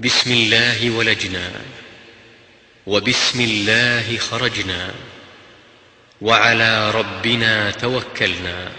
بسم الله ولجنا وبسم الله خرجنا وعلى ربنا توكلنا.